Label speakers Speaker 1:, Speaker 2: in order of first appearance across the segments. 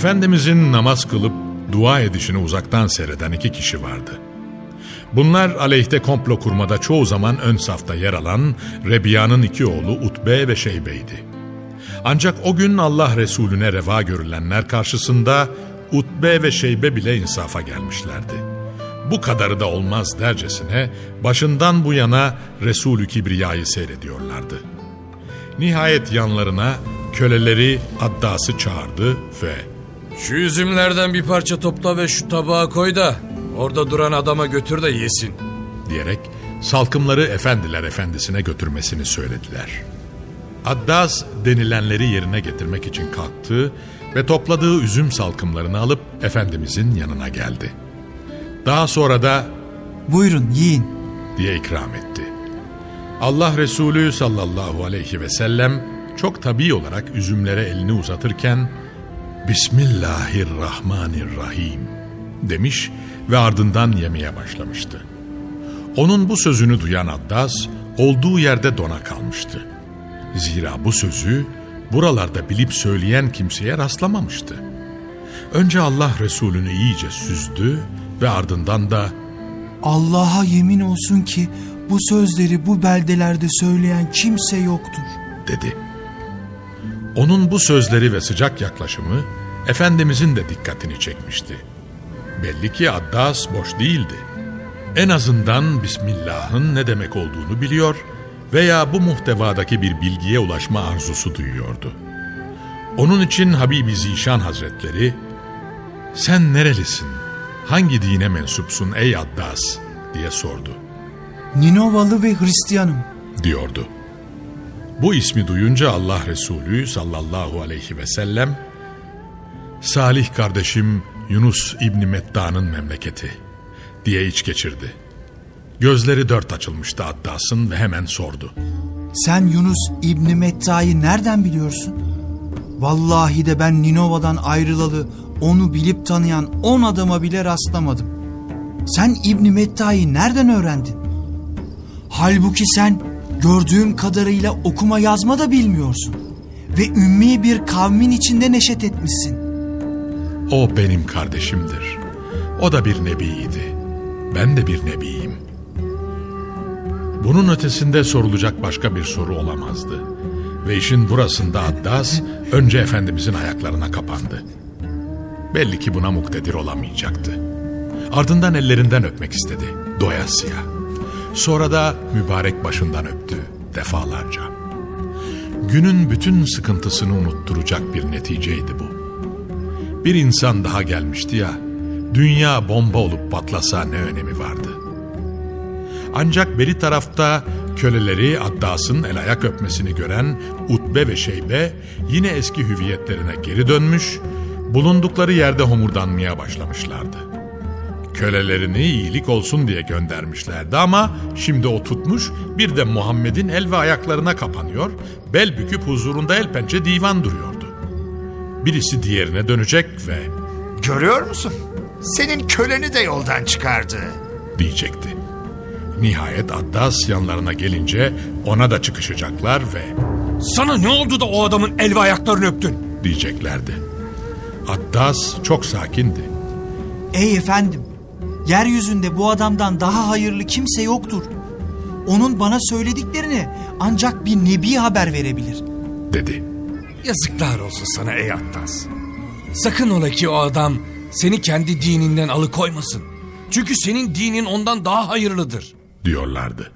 Speaker 1: Efendimizin namaz kılıp dua edişini uzaktan seyreden iki kişi vardı. Bunlar aleyhte komplo kurmada çoğu zaman ön safta yer alan Rebiya'nın iki oğlu Utbe ve Şeybe'ydi. Ancak o gün Allah Resulüne reva görülenler karşısında Utbe ve Şeybe bile insafa gelmişlerdi. Bu kadarı da olmaz dercesine başından bu yana Resulü Kibriya'yı seyrediyorlardı. Nihayet yanlarına köleleri Addas'ı çağırdı ve
Speaker 2: Şu üzümlerden bir parça topla ve şu tabağa koy da orada duran adama götür de yesin.
Speaker 1: diyerek salkımları efendiler efendisine götürmesini söylediler. Addas denilenleri yerine getirmek için kalktı ve topladığı üzüm salkımlarını alıp Efendimizin yanına geldi. Daha sonra da
Speaker 3: Buyurun yiyin.
Speaker 1: diye ikram etti. Allah Resulü sallallahu aleyhi ve sellem çok tabii olarak üzümlere elini uzatırken Bismillahirrahmanirrahim demiş ve ardından yemeye başlamıştı. Onun bu sözünü duyan Addas olduğu yerde dona kalmıştı. Zira bu sözü buralarda bilip söyleyen kimseye rastlamamıştı. Önce Allah Resulü'nü iyice süzdü ve ardından da
Speaker 3: Allah'a yemin olsun ki bu sözleri bu beldelerde söyleyen kimse yoktur.
Speaker 1: dedi. Onun bu sözleri ve sıcak yaklaşımı Efendimizin de dikkatini çekmişti. Belli ki Addas boş değildi. En azından Bismillah'ın ne demek olduğunu biliyor veya bu muhtevadaki bir bilgiye ulaşma arzusu duyuyordu. Onun için Habibi Zişan Hazretleri, ''Sen nerelisin, hangi dine mensupsun ey Addas?'' diye sordu,
Speaker 3: Ninovalı ve Hristiyanım.
Speaker 1: diyordu. Bu ismi duyunca Allah Resulü sallallahu aleyhi ve sellem, Salih kardeşim Yunus İbni Medda'nın memleketi diye iç geçirdi. Gözleri dört açılmıştı Addas'ın ve hemen sordu.
Speaker 3: Sen Yunus İbni Metta'yı nereden biliyorsun? Vallahi de ben Ninova'dan ayrılalı onu bilip tanıyan on adama bile rastlamadım. Sen İbni Metta'yı nereden öğrendin? Halbuki sen gördüğüm kadarıyla okuma yazma da bilmiyorsun. Ve ümmi bir kavmin içinde neşet etmişsin.
Speaker 1: O benim kardeşimdir. O da bir nebiydi. Ben de bir nebiyim. Bunun ötesinde sorulacak başka bir soru olamazdı. Ve işin burasında Addas önce Efendimizin ayaklarına kapandı. Belli ki buna muktedir olamayacaktı. Ardından ellerinden öpmek istedi. Doyasıya. Sonra da mübarek başından öptü defalarca. Günün bütün sıkıntısını unutturacak bir neticeydi bu. Bir insan daha gelmişti ya, dünya bomba olup patlasa ne önemi vardı? Ancak beri tarafta köleleri Addas'ın el ayak öpmesini gören Utbe ve Şeybe yine eski hüviyetlerine geri dönmüş, bulundukları yerde homurdanmaya başlamışlardı. Kölelerini iyilik olsun diye göndermişlerdi ama şimdi o tutmuş bir de Muhammed'in el ve ayaklarına kapanıyor, bel büküp huzurunda el pençe divan duruyordu. Birisi diğerine dönecek ve
Speaker 4: Görüyor musun? Senin köleni de yoldan çıkardı.
Speaker 1: diyecekti. Nihayet Addas yanlarına gelince ona da çıkışacaklar ve
Speaker 2: Sana ne oldu da o adamın el ve ayaklarını öptün?
Speaker 1: diyeceklerdi. Addas çok sakindi.
Speaker 3: Ey efendim, yeryüzünde bu adamdan daha hayırlı kimse yoktur. Onun bana söylediklerini ancak bir nebi haber verebilir.
Speaker 1: dedi.
Speaker 2: Yazıklar olsun sana ey Attas. Sakın ola ki o adam seni kendi dininden alıkoymasın. Çünkü senin dinin ondan daha hayırlıdır.
Speaker 1: diyorlardı.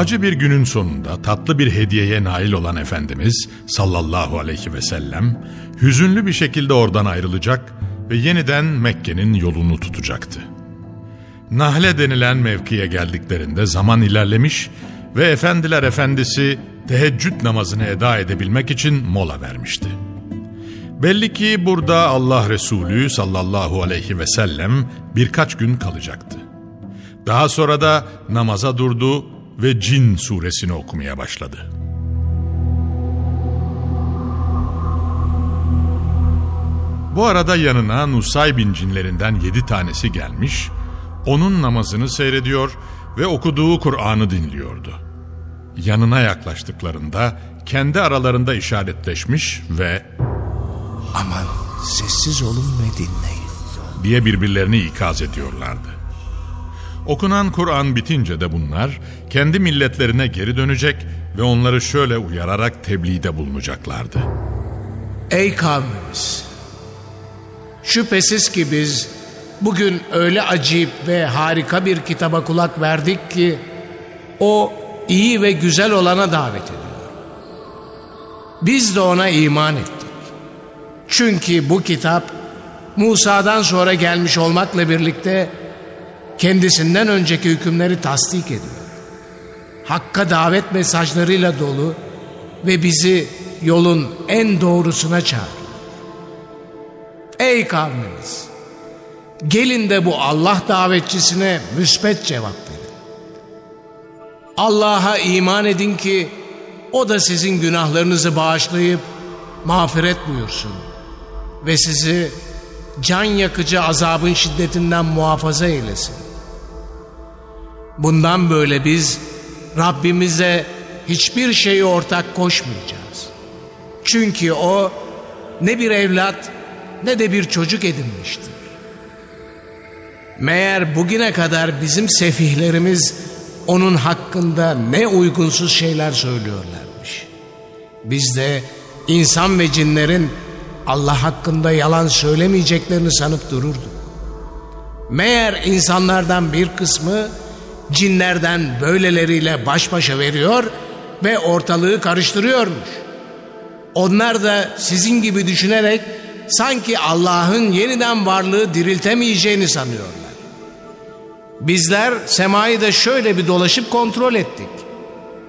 Speaker 1: Acı bir günün sonunda tatlı bir hediyeye nail olan Efendimiz sallallahu aleyhi ve sellem hüzünlü bir şekilde oradan ayrılacak ve yeniden Mekke'nin yolunu tutacaktı. Nahle denilen mevkiye geldiklerinde zaman ilerlemiş ve efendiler efendisi teheccüd namazını eda edebilmek için mola vermişti. Belli ki burada Allah Resulü sallallahu aleyhi ve sellem birkaç gün kalacaktı. Daha sonra da namaza durdu ve Cin suresini okumaya başladı. Bu arada yanına Nusaybin cinlerinden yedi tanesi gelmiş, onun namazını seyrediyor ve okuduğu Kur'an'ı dinliyordu. Yanına yaklaştıklarında kendi aralarında işaretleşmiş ve
Speaker 4: Aman sessiz olun ve dinleyin.
Speaker 1: diye birbirlerini ikaz ediyorlardı. Okunan Kur'an bitince de bunlar kendi milletlerine geri dönecek ve onları şöyle uyararak tebliğde bulunacaklardı.
Speaker 5: Ey kavmimiz! Şüphesiz ki biz bugün öyle acayip ve harika bir kitaba kulak verdik ki o iyi ve güzel olana davet ediyor. Biz de ona iman ettik. Çünkü bu kitap Musa'dan sonra gelmiş olmakla birlikte kendisinden önceki hükümleri tasdik ediyor. Hakka davet mesajlarıyla dolu ve bizi yolun en doğrusuna çağırıyor. Ey kavmimiz! Gelin de bu Allah davetçisine müspet cevap verin. Allah'a iman edin ki o da sizin günahlarınızı bağışlayıp mağfiret buyursun ve sizi can yakıcı azabın şiddetinden muhafaza eylesin. Bundan böyle biz Rabbimize hiçbir şeyi ortak koşmayacağız. Çünkü o ne bir evlat ne de bir çocuk edinmiştir. Meğer bugüne kadar bizim sefihlerimiz onun hakkında ne uygunsuz şeyler söylüyorlarmış. Biz de insan ve cinlerin Allah hakkında yalan söylemeyeceklerini sanıp dururduk. Meğer insanlardan bir kısmı cinlerden böyleleriyle baş başa veriyor ve ortalığı karıştırıyormuş. Onlar da sizin gibi düşünerek sanki Allah'ın yeniden varlığı diriltemeyeceğini sanıyorlar. Bizler semayı da şöyle bir dolaşıp kontrol ettik.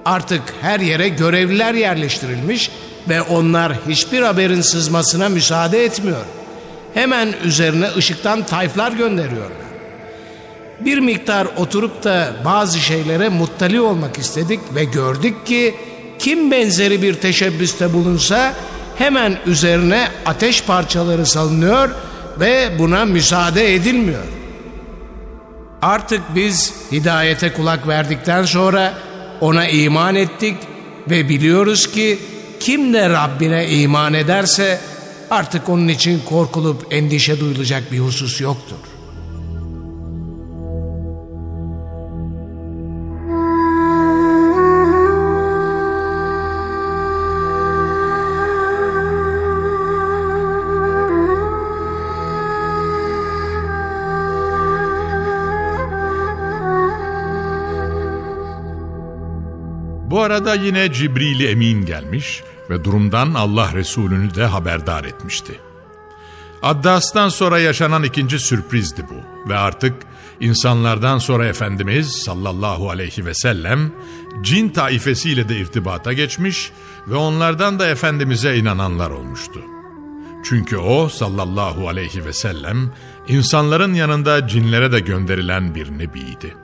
Speaker 5: Artık her yere görevliler yerleştirilmiş ve onlar hiçbir haberin sızmasına müsaade etmiyor. Hemen üzerine ışıktan tayflar gönderiyorlar. Bir miktar oturup da bazı şeylere muttali olmak istedik ve gördük ki kim benzeri bir teşebbüste bulunsa hemen üzerine ateş parçaları salınıyor ve buna müsaade edilmiyor. Artık biz hidayete kulak verdikten sonra ona iman ettik ve biliyoruz ki kim de Rabbine iman ederse artık onun için korkulup endişe duyulacak bir husus yoktur.
Speaker 1: Arada yine Cibril Emin gelmiş ve durumdan Allah Resulü'nü de haberdar etmişti. Addas'tan sonra yaşanan ikinci sürprizdi bu ve artık insanlardan sonra Efendimiz sallallahu aleyhi ve sellem cin taifesiyle de irtibata geçmiş ve onlardan da Efendimiz'e inananlar olmuştu. Çünkü o sallallahu aleyhi ve sellem insanların yanında cinlere de gönderilen bir nebiydi.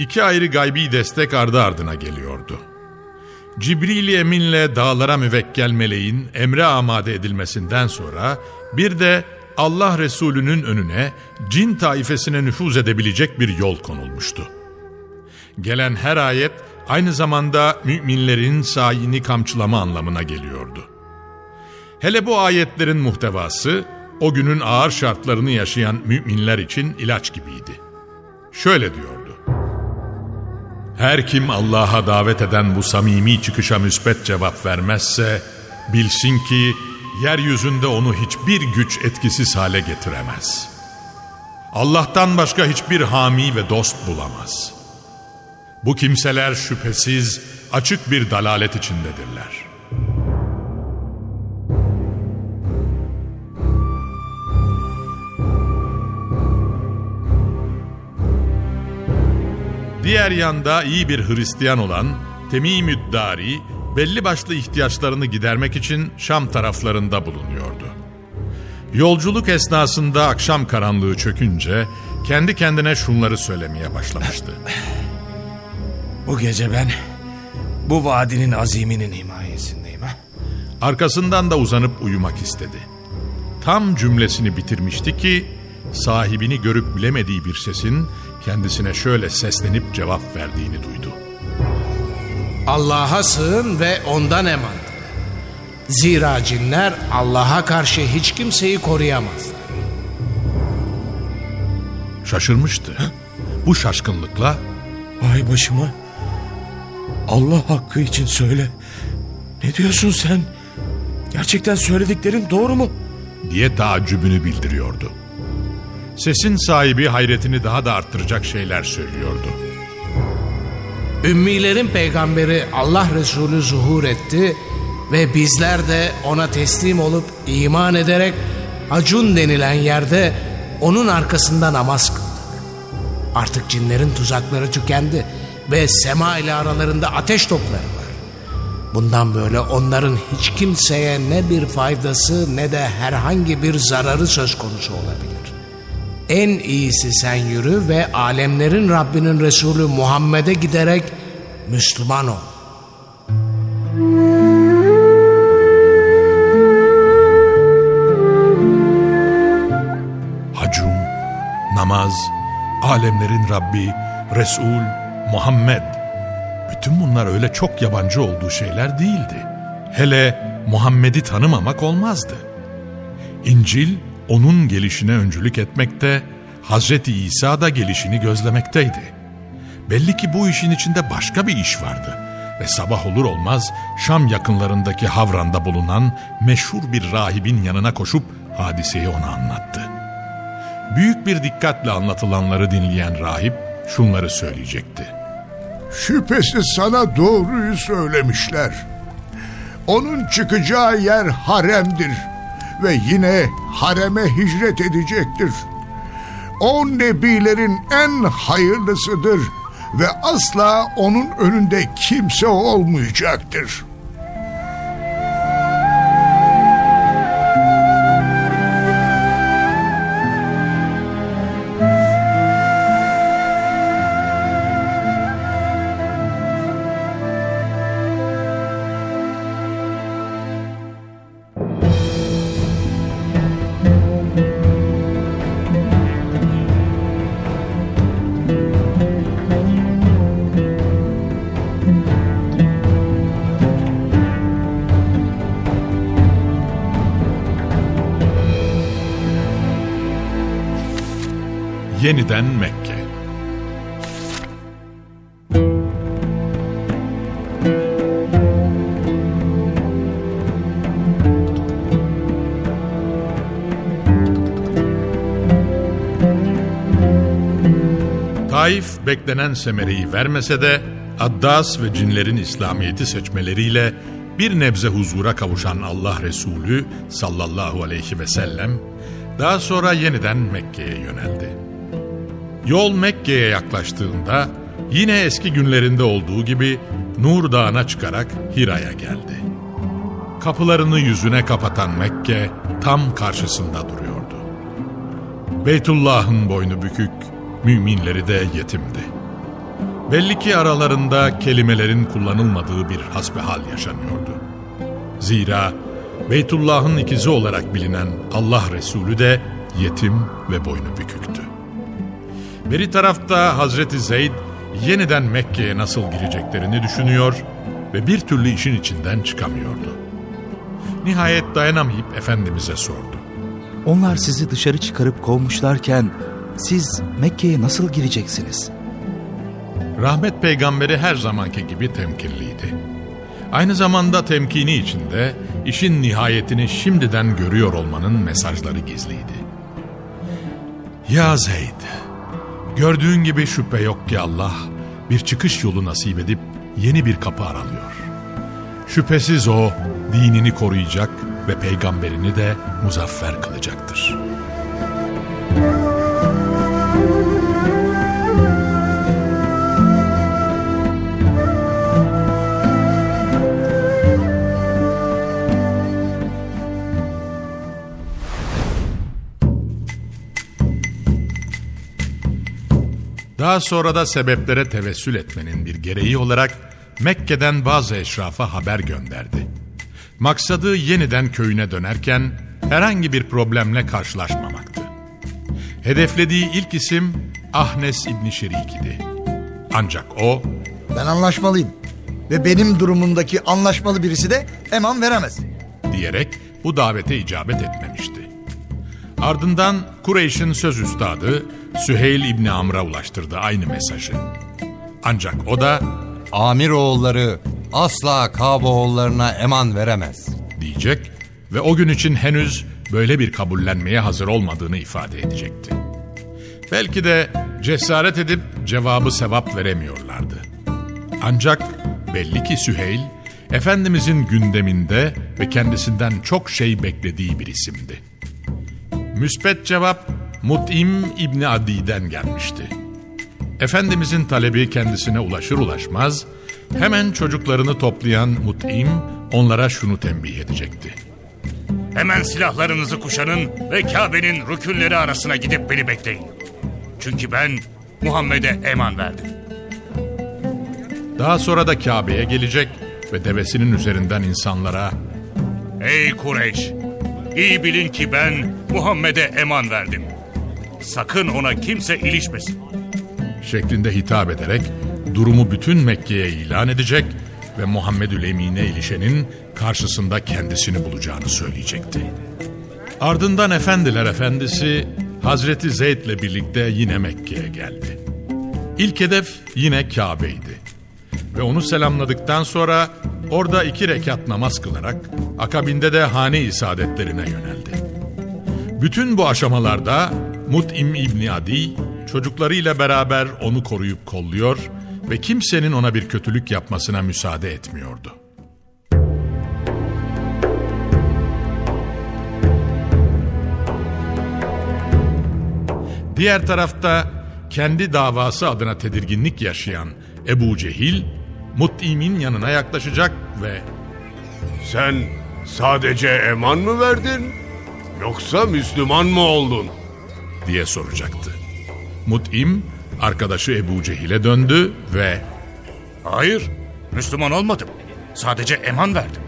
Speaker 1: İki ayrı gaybi destek ardı ardına geliyordu. Cibril-i Emin'le dağlara müvekkel meleğin emre amade edilmesinden sonra bir de Allah Resulü'nün önüne cin taifesine nüfuz edebilecek bir yol konulmuştu. Gelen her ayet aynı zamanda müminlerin sayini kamçılama anlamına geliyordu. Hele bu ayetlerin muhtevası o günün ağır şartlarını yaşayan müminler için ilaç gibiydi. Şöyle diyordu. Her kim Allah'a davet eden bu samimi çıkışa müspet cevap vermezse bilsin ki yeryüzünde onu hiçbir güç etkisiz hale getiremez. Allah'tan başka hiçbir hami ve dost bulamaz. Bu kimseler şüphesiz açık bir dalalet içindedirler. Diğer yanda iyi bir Hristiyan olan Temimüddari belli başlı ihtiyaçlarını gidermek için Şam taraflarında bulunuyordu. Yolculuk esnasında akşam karanlığı çökünce kendi kendine şunları söylemeye başlamıştı.
Speaker 2: Bu gece ben bu vadinin aziminin himayesindeyim ha.
Speaker 1: Arkasından da uzanıp uyumak istedi. Tam cümlesini bitirmişti ki sahibini görüp bilemediği bir sesin kendisine şöyle seslenip cevap verdiğini duydu.
Speaker 5: Allah'a sığın ve ondan eman. Zira cinler Allah'a karşı hiç kimseyi koruyamazlar.
Speaker 1: Şaşırmıştı. Bu şaşkınlıkla
Speaker 2: Ay başıma. Allah hakkı için söyle. Ne diyorsun sen? Gerçekten söylediklerin doğru mu?
Speaker 1: diye taaccübünü bildiriyordu. Sesin sahibi hayretini daha da arttıracak şeyler söylüyordu.
Speaker 5: Ümmilerin peygamberi Allah Resulü zuhur etti ve bizler de ona teslim olup iman ederek Acun denilen yerde onun arkasında namaz kıldık. Artık cinlerin tuzakları tükendi ve sema ile aralarında ateş topları var. Bundan böyle onların hiç kimseye ne bir faydası ne de herhangi bir zararı söz konusu olabilir. En iyisi sen yürü ve alemlerin Rabbinin Resulü Muhammed'e giderek Müslüman ol.
Speaker 1: Hacum, namaz, alemlerin Rabbi, Resul, Muhammed. Bütün bunlar öyle çok yabancı olduğu şeyler değildi. Hele Muhammed'i tanımamak olmazdı. İncil onun gelişine öncülük etmekte, Hazreti İsa da gelişini gözlemekteydi. Belli ki bu işin içinde başka bir iş vardı ve sabah olur olmaz Şam yakınlarındaki Havran'da bulunan meşhur bir rahibin yanına koşup hadiseyi ona anlattı. Büyük bir dikkatle anlatılanları dinleyen rahip şunları söyleyecekti.
Speaker 6: Şüphesiz sana doğruyu söylemişler. Onun çıkacağı yer haremdir ve yine hareme hicret edecektir. O nebilerin en hayırlısıdır ve asla onun önünde kimse olmayacaktır.
Speaker 1: Yeniden Mekke Taif beklenen semereyi vermese de Addas ve cinlerin İslamiyet'i seçmeleriyle bir nebze huzura kavuşan Allah Resulü sallallahu aleyhi ve sellem daha sonra yeniden Mekke'ye yöneldi. Yol Mekke'ye yaklaştığında yine eski günlerinde olduğu gibi Nur Dağı'na çıkarak Hira'ya geldi. Kapılarını yüzüne kapatan Mekke tam karşısında duruyordu. Beytullah'ın boynu bükük, müminleri de yetimdi. Belli ki aralarında kelimelerin kullanılmadığı bir hasbihal yaşanıyordu. Zira Beytullah'ın ikizi olarak bilinen Allah Resulü de yetim ve boynu büküktü. Beri tarafta Hazreti Zeyd yeniden Mekke'ye nasıl gireceklerini düşünüyor ve bir türlü işin içinden çıkamıyordu. Nihayet dayanamayıp Efendimiz'e sordu.
Speaker 7: Onlar sizi dışarı çıkarıp kovmuşlarken siz Mekke'ye nasıl gireceksiniz?
Speaker 1: Rahmet peygamberi her zamanki gibi temkinliydi. Aynı zamanda temkini içinde işin nihayetini şimdiden görüyor olmanın mesajları gizliydi. Ya Zeyd, gördüğün gibi şüphe yok ki Allah bir çıkış yolu nasip edip yeni bir kapı aralıyor. Şüphesiz o dinini koruyacak ve peygamberini de muzaffer kılacaktır. Daha sonra da sebeplere tevessül etmenin bir gereği olarak Mekke'den bazı eşrafa haber gönderdi. Maksadı yeniden köyüne dönerken herhangi bir problemle karşılaşmamaktı. Hedeflediği ilk isim Ahnes İbni Şerik idi. Ancak o
Speaker 8: Ben anlaşmalıyım. Ve benim durumumdaki anlaşmalı birisi de eman veremez.
Speaker 1: diyerek bu davete icabet etmemişti. Ardından Kureyş'in söz üstadı Süheyl İbni Amr'a ulaştırdı aynı mesajı. Ancak o da
Speaker 9: Amir oğulları asla Kaboğullarına eman veremez.
Speaker 1: diyecek ve o gün için henüz böyle bir kabullenmeye hazır olmadığını ifade edecekti. Belki de cesaret edip cevabı sevap veremiyorlardı. Ancak belli ki Süheyl, Efendimizin gündeminde ve kendisinden çok şey beklediği bir isimdi. Müspet cevap Mut'im İbni Adi'den gelmişti. Efendimizin talebi kendisine ulaşır ulaşmaz, hemen çocuklarını toplayan Mut'im onlara şunu tembih edecekti.
Speaker 10: Hemen silahlarınızı kuşanın ve Kabe'nin rükünleri arasına gidip beni bekleyin. Çünkü ben Muhammed'e eman verdim.
Speaker 1: Daha sonra da Kabe'ye gelecek ve devesinin üzerinden insanlara
Speaker 10: Ey Kureyş! İyi bilin ki ben Muhammed'e eman verdim. Sakın ona kimse ilişmesin.
Speaker 1: şeklinde hitap ederek durumu bütün Mekke'ye ilan edecek ve Muhammedül Emin'e ilişenin karşısında kendisini bulacağını söyleyecekti. Ardından Efendiler Efendisi Hazreti Zeyd'le birlikte yine Mekke'ye geldi. İlk hedef yine Kabe'ydi. Ve onu selamladıktan sonra orada iki rekat namaz kılarak akabinde de hane-i saadetlerine yöneldi. Bütün bu aşamalarda Mut'im İbni Adi çocuklarıyla beraber onu koruyup kolluyor ve kimsenin ona bir kötülük yapmasına müsaade etmiyordu. Diğer tarafta kendi davası adına tedirginlik yaşayan Ebu Cehil, Mut'im'in yanına yaklaşacak ve
Speaker 11: Sen sadece eman mı verdin? Yoksa Müslüman mı oldun?
Speaker 1: Diye soracaktı. Mut'im arkadaşı Ebu Cehil'e döndü ve
Speaker 10: Hayır, Müslüman olmadım. Sadece eman verdim.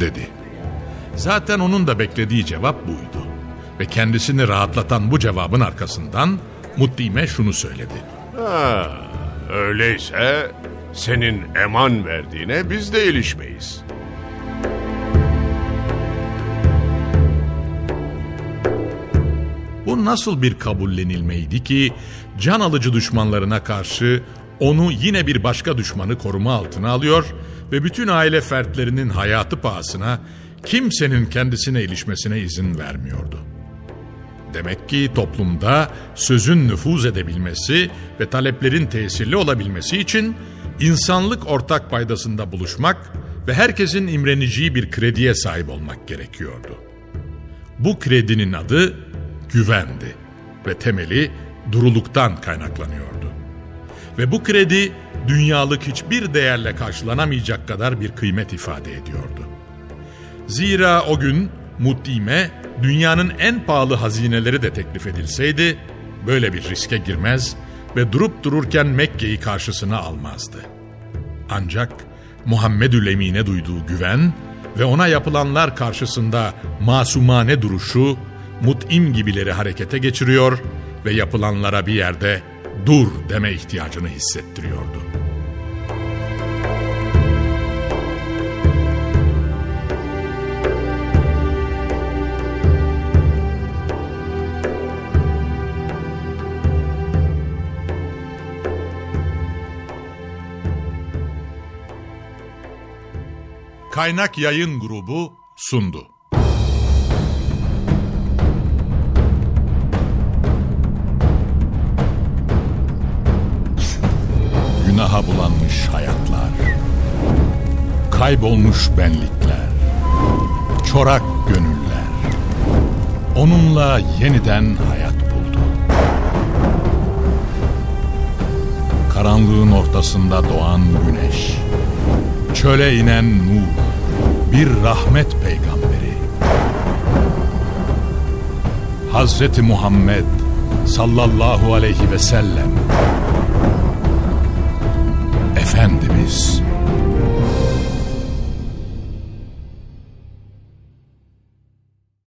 Speaker 1: dedi. Zaten onun da beklediği cevap buydu. Ve kendisini rahatlatan bu cevabın arkasından Mut'im'e şunu söyledi.
Speaker 11: Ha, öyleyse senin eman verdiğine biz de ilişmeyiz.
Speaker 1: Nasıl bir kabullenilmeydi ki can alıcı düşmanlarına karşı onu yine bir başka düşmanı koruma altına alıyor ve bütün aile fertlerinin hayatı pahasına kimsenin kendisine ilişmesine izin vermiyordu. Demek ki toplumda sözün nüfuz edebilmesi ve taleplerin tesirli olabilmesi için insanlık ortak paydasında buluşmak ve herkesin imreneceği bir krediye sahip olmak gerekiyordu. Bu kredinin adı güvendi ve temeli duruluktan kaynaklanıyordu. Ve bu kredi dünyalık hiçbir değerle karşılanamayacak kadar bir kıymet ifade ediyordu. Zira o gün Mutime dünyanın en pahalı hazineleri de teklif edilseydi böyle bir riske girmez ve durup dururken Mekke'yi karşısına almazdı. Ancak Muhammedül Emin'e duyduğu güven ve ona yapılanlar karşısında masumane duruşu mut'im gibileri harekete geçiriyor ve yapılanlara bir yerde dur deme ihtiyacını hissettiriyordu. Kaynak Yayın Grubu sundu. Günaha bulanmış hayatlar, kaybolmuş benlikler, çorak gönüller, onunla yeniden hayat buldu. Karanlığın ortasında doğan güneş, çöle inen nur, bir rahmet peygamberi. Hazreti Muhammed sallallahu aleyhi ve sellem Efendimiz